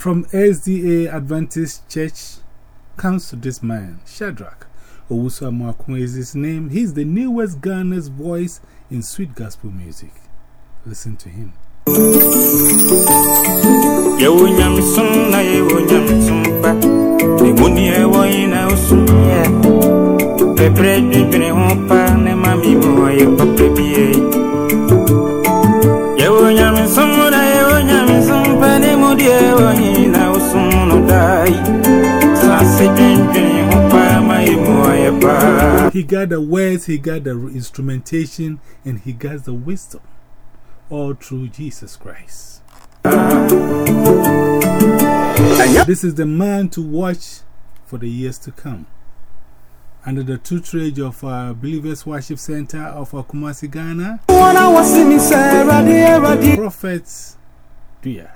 from SDA Adventist Church comes to this man, Shadrach. Owusu Amakun is his name. He's the newest Ghana's voice in sweet gospel music. Listen to him. Yewunyamsum He got the words, he got the instrumentation, and he got the wisdom. All through Jesus Christ. This is the man to watch for the years to come. Under the tutelage of our Believers Worship Center of Kumasi, Ghana, Prophet Dua.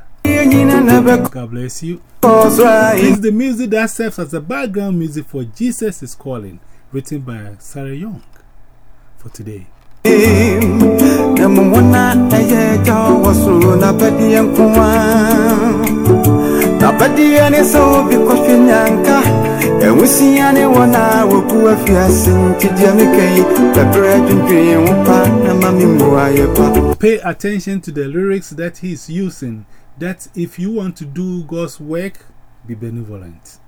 God bless you. Is the music that serves as the background music for Jesus is Calling, written by Sarah Young for today. Napadia ne so bi kwahwe nyanka Ewusia ne wona woku afiase ntidia mekai Bebre adwendwen wo pa na mami mboa ye pa Pay attention to the lyrics that he is using. That if you want to do God's work, be benevolent.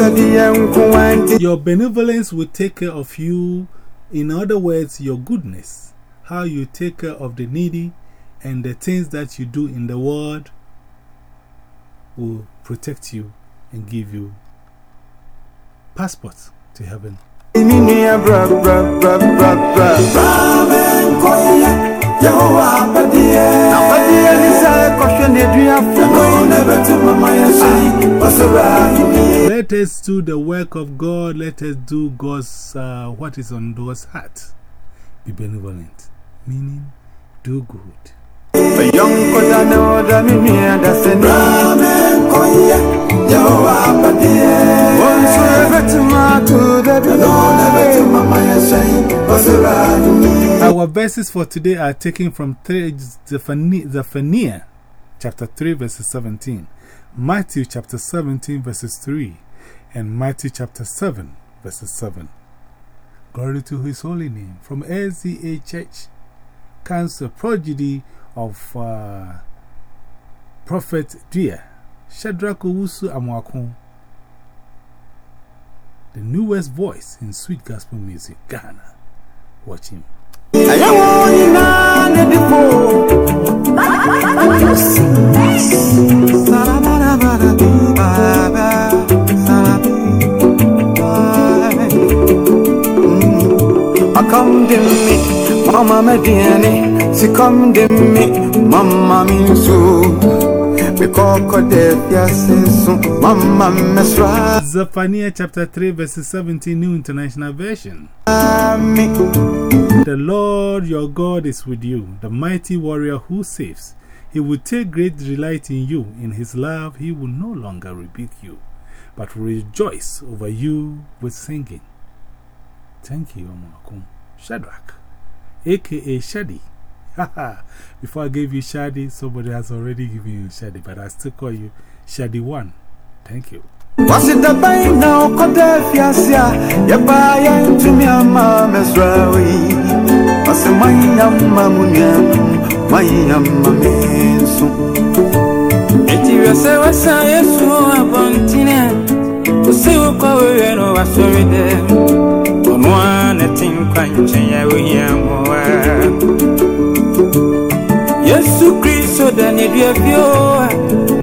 Padia nkuwanti Your benevolence will take care of you. In other words, your goodness, how you take care of the needy, and the things that you do in the world will protect you and give you passport to heaven. Iminia bra bra bra bra bra Ramen koye Yehowa badie Na ni sa kwahwe ne dua fumo Ne betu mama ya sai Wasura Let us do the work of God. Let us do God's uh, what is on God's heart. Be benevolent, meaning do good. Yonko da ne oda minia da seni Ramen koye Yehowa badie Our verses for today are taken from Zephaniah chapter 3, verses 17, Matthew chapter 17, verses 3, and Matthew chapter 7, verses 7. Glory to his holy name. From SDA Church the prodigy of uh, Prophet Dia, Shadrach Owusu Amwakun, the newest voice in sweet gospel music, Ghana. Watch him. Dimmi, mama mediani, si kam dimmi, mama minsu. Zephaniah chapter 3, verses 17, New International Version. The Lord your God is with you, the mighty warrior who saves. He will take great delight in you. In his love, he will no longer rebuke you, but rejoice over you with singing. Thank you, Omakum. Shadrach, aka Shadi. Haha. Before I gave you Shadi, somebody has already given you Shadi, but I still call you Shadi 1. Thank you. Wasidabai na okoda fiasia Yaba ya ntumi ama mesrawi Wasi mayama munyam Mayama mensu Eti wese wesa yesu abontine Usi ukwa wewe no wasoride Onwa netinkwa nchen ya wihia mwa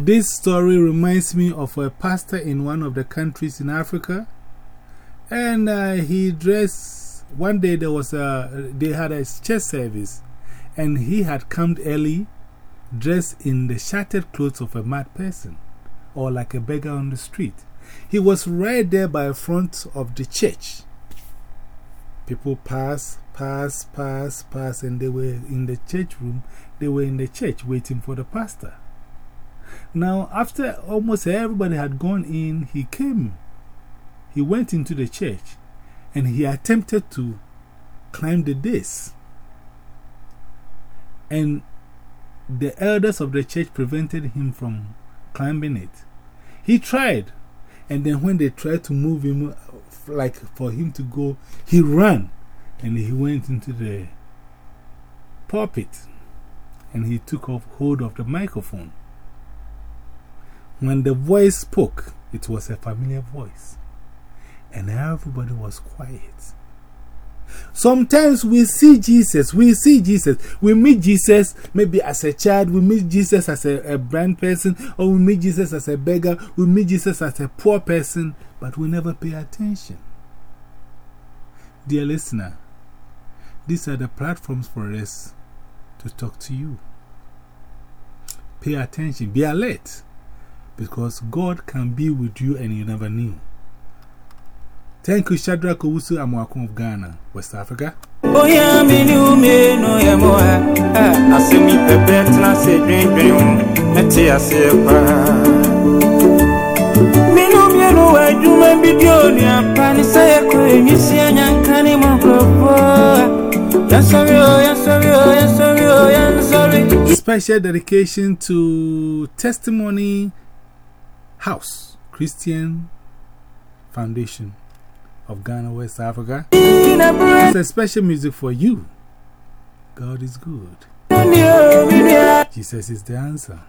This story reminds me of a pastor in one of the countries in Africa. And uh, he dressed, one day there was a, they had a church service, and he had come early dressed in the shattered clothes of a mad person, or like a beggar on the street. He was right there by the front of the church. People pass, pass, pass, pass, and they were in the church room. They were in the church waiting for the pastor. Now, after almost everybody had gone in, he came he went into the church and he attempted to climb the dais. And the elders of the church prevented him from climbing it. He tried, and then when they tried to move him, uh, like for him to go, he ran and he went into the pulpit and he took off hold of the microphone. When the voice spoke, it was a familiar voice, and everybody was quiet. Sometimes we see Jesus, we see Jesus, we meet Jesus maybe as a child, we meet Jesus as a, a blind person, or we meet Jesus as a beggar, we meet Jesus as a poor person, but we never pay attention. Dear listener, these are the platforms for us to talk to you. Pay attention, be alert, because God can be with you and you never knew. Thank you, Shadrach Owusu Amwakun of Ghana, West Africa. Oh, yeah, me no, yeah, more. I see me pepper, and I say, drink, drink, and tea, I say, Me no me no I do my video, yeah, say, you see, and can't even Yes, sorry, oh, yes, sorry, oh, yes, sorry, oh, yes, sorry. Special dedication to Testimony House Christian Foundation of Ghana, West Africa. It's a special music for you. God is good. Jesus is the answer.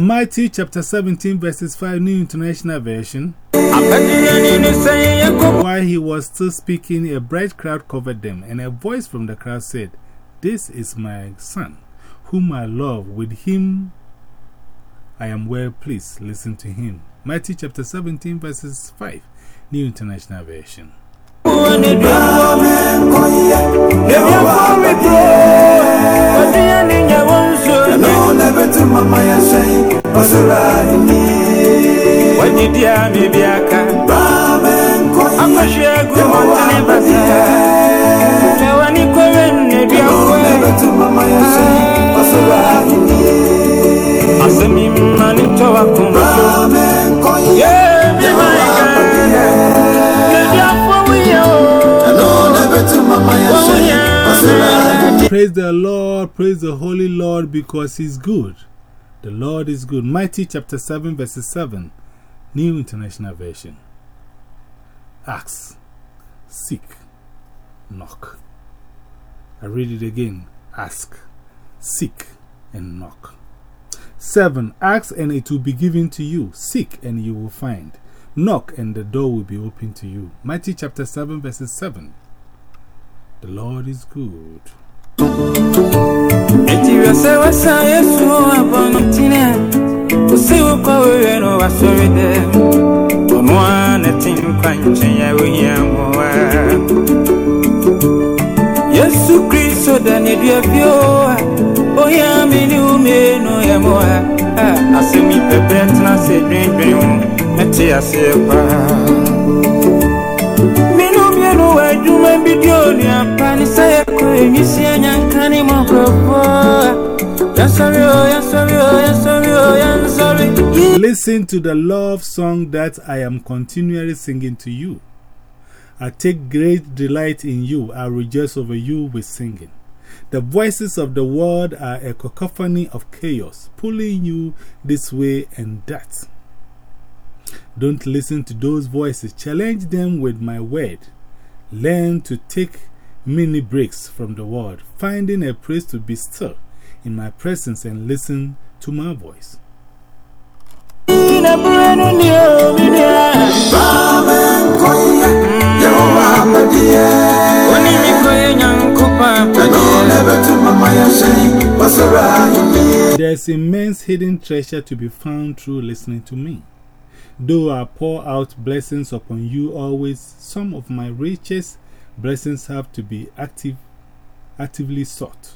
Matthew chapter 17, verses 5, New International Version. While he was still speaking, a bright crowd covered them, and a voice from the crowd said, This is my son, whom I love. With him I am well pleased. Listen to him. Matthew chapter 17, verses 5, New International Version. Wajidia mibiaka Akwashia gumontani basa Praise the Lord, praise the Holy Lord because He's good. The Lord is good. Matthew chapter 7, verses 7, New International Version. Ask, seek, knock. I read it again. Ask, seek, and knock. 7. Ask and it will be given to you. Seek and you will find. Knock and the door will be open to you. Matthew chapter 7, verses 7. The Lord is good. Da ume no ya pepe tena se ase kwa Minu mienu wa o, yansori Listen to the love song that I am continually singing to you. I take great delight in you. I rejoice over you with singing. The voices of the world are a cacophony of chaos, pulling you this way and that. Don't listen to those voices. Challenge them with my word. Learn to take mini breaks from the world, finding a place to be still in my presence and listen to my voice. There's immense hidden treasure to be found through listening to me. Though I pour out blessings upon you always, some of my richest blessings have to be active, actively sought.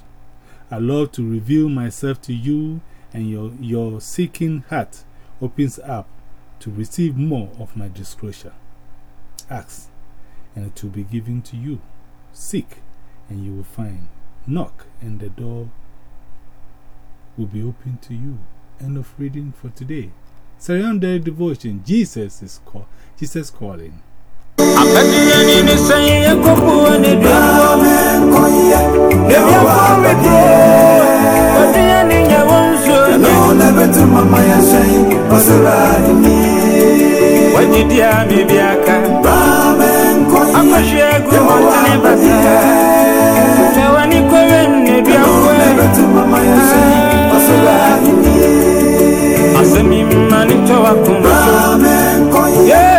I love to reveal myself to you, and your, your seeking heart opens up to receive more of my disclosure. Ask, and it will be given to you. Seek, and you will find. Knock and the door will be open to you. End of reading for today. Surrender devotion. Jesus is call, Jesus calling. Manito wa kumbaso Ye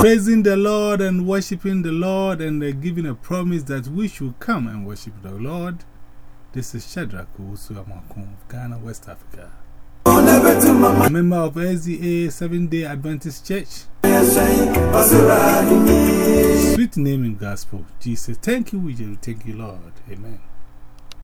Praising the Lord and worshiping the Lord and uh, giving a promise that we should come and worship the Lord. This is Shadrach Usu Amakun of Ghana, West Africa. A member of SDA Seven Day Adventist Church. Sweet name in gospel. Jesus. Thank you. Thank you, Lord. Amen.